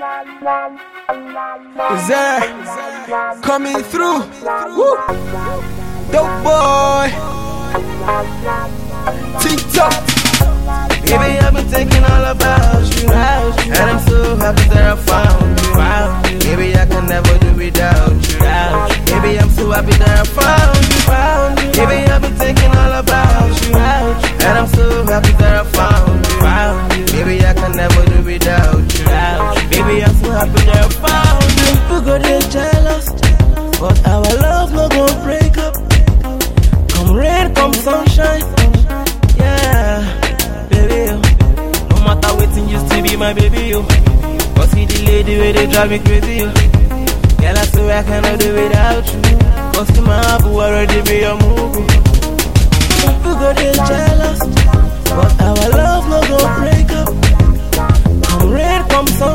There coming through? Woo. Dope boy. TikTok. Baby, I've been thinking all about you, and I'm so happy that I found you. Baby, I can never do without you. Baby, I'm so happy that I found sunshine, yeah, baby. No matter waiting, you still be my baby, yo. But see the lady where they drive me crazy, yo. Girl, I swear I cannot do without you. Cause to my will already be your move. People go they jealous, but our love no go break up. Come rain, come sunshine,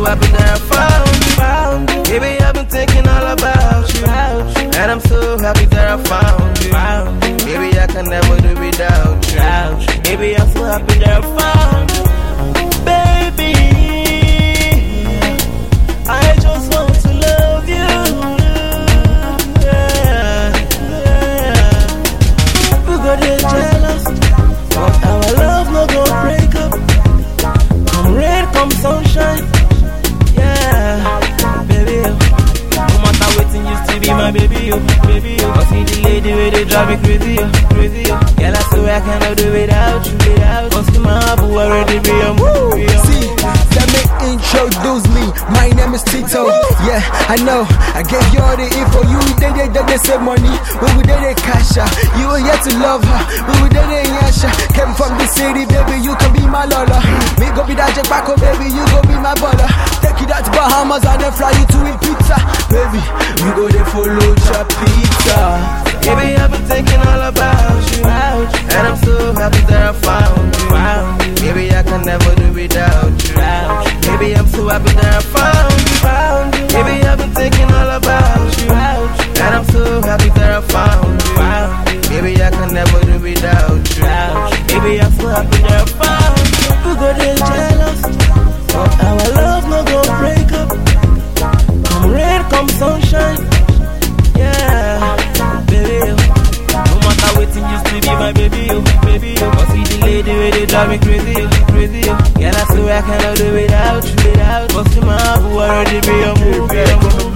So happy that I found you. Baby, I've been thinking all about you, and I'm so happy that I found you. Baby, I can never do without you. Baby, I'm so happy that I found you. The where they drive me crazy, yo, crazy. Girl, I swear I cannot do without you, without you. Cause my will already be a a See, let me introduce me. My name is Tito. Yeah, I know. I gave you all the info. You did it, then they save money. We we did it cash out. You were yet to love her. We we did it yasha. Came from the city, baby. You can be my lola. Me go be that Jackpacko, baby. You go be my baller. You to Bahamas and then fly you to Ibiza, baby. We go there follow your pizza. Baby, I've been thinking all about you, and I'm so happy that I found you. Baby, I can never do without you. Baby, I'm so happy that I found drive me crazy, crazy. Girl, I swear I cannot do without you, without. My heart already be a move.